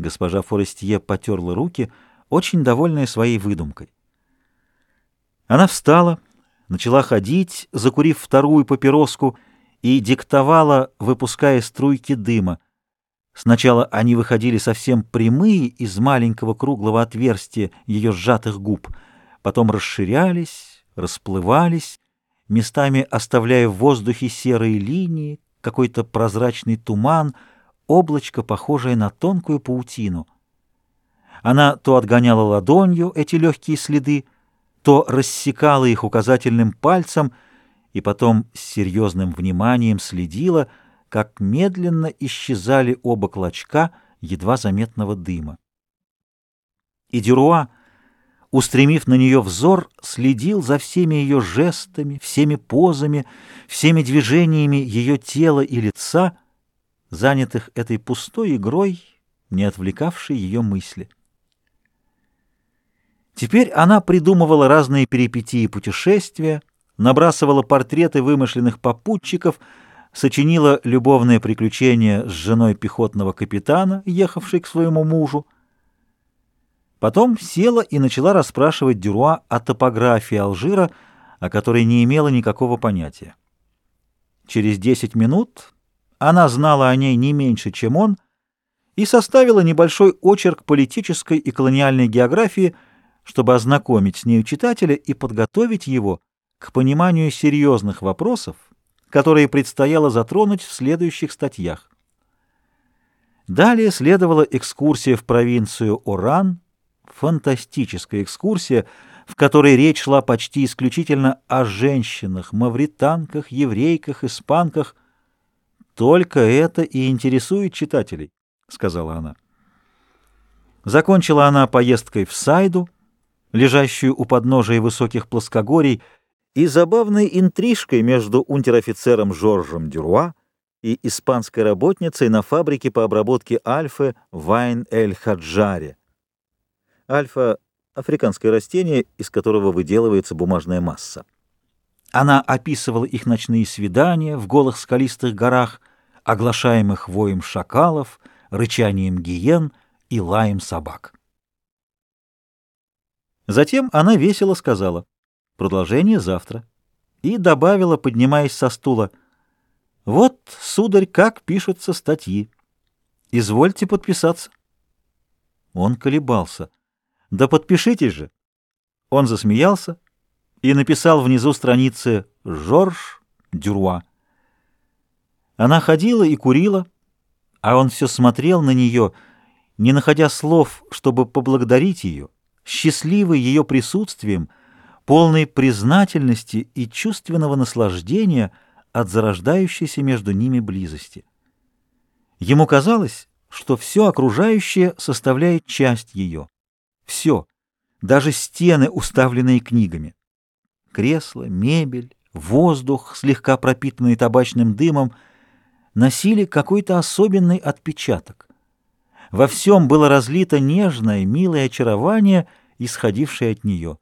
Госпожа Форестье потерла руки, очень довольная своей выдумкой. Она встала, начала ходить, закурив вторую папироску, и диктовала, выпуская струйки дыма. Сначала они выходили совсем прямые из маленького круглого отверстия ее сжатых губ, потом расширялись, расплывались, местами оставляя в воздухе серые линии, какой-то прозрачный туман, облачко, похожее на тонкую паутину. Она то отгоняла ладонью эти легкие следы, то рассекала их указательным пальцем и потом с серьезным вниманием следила, как медленно исчезали оба клочка едва заметного дыма. И Дюруа, устремив на нее взор, следил за всеми ее жестами, всеми позами, всеми движениями ее тела и лица, занятых этой пустой игрой, не отвлекавшей ее мысли. Теперь она придумывала разные перипетии путешествия, набрасывала портреты вымышленных попутчиков, сочинила любовное приключение с женой пехотного капитана, ехавшей к своему мужу, Потом села и начала расспрашивать Дюруа о топографии Алжира, о которой не имела никакого понятия. Через десять минут она знала о ней не меньше, чем он, и составила небольшой очерк политической и колониальной географии, чтобы ознакомить с нею читателя и подготовить его к пониманию серьезных вопросов, которые предстояло затронуть в следующих статьях. Далее следовала экскурсия в провинцию Оран, фантастическая экскурсия, в которой речь шла почти исключительно о женщинах, мавританках, еврейках, испанках. «Только это и интересует читателей», — сказала она. Закончила она поездкой в Сайду, лежащую у подножия высоких плоскогорий, и забавной интрижкой между унтер-офицером Жоржем Дюруа и испанской работницей на фабрике по обработке альфы Вайн-эль-Хаджаре. Альфа — африканское растение, из которого выделывается бумажная масса. Она описывала их ночные свидания в голых скалистых горах, оглашаемых воем шакалов, рычанием гиен и лаем собак. Затем она весело сказала «Продолжение завтра» и добавила, поднимаясь со стула «Вот, сударь, как пишутся статьи. Извольте подписаться». Он колебался — да подпишитесь же. Он засмеялся и написал внизу страницы «Жорж Дюруа». Она ходила и курила, а он все смотрел на нее, не находя слов, чтобы поблагодарить ее, счастливый ее присутствием, полной признательности и чувственного наслаждения от зарождающейся между ними близости. Ему казалось, что все окружающее составляет часть ее. Все, даже стены, уставленные книгами. Кресла, мебель, воздух, слегка пропитанный табачным дымом, носили какой-то особенный отпечаток. Во всем было разлито нежное, милое очарование, исходившее от нее.